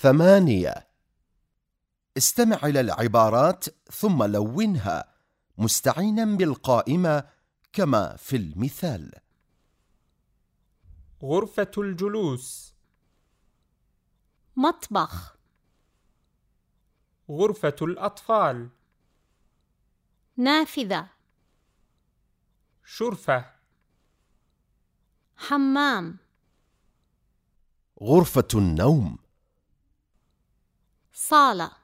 ثمانية. استمع إلى العبارات ثم لونها مستعينا بالقائمة كما في المثال. غرفة الجلوس. مطبخ. غرفة الأطفال. نافذة. شرفة. حمام. غرفة النوم. 发了。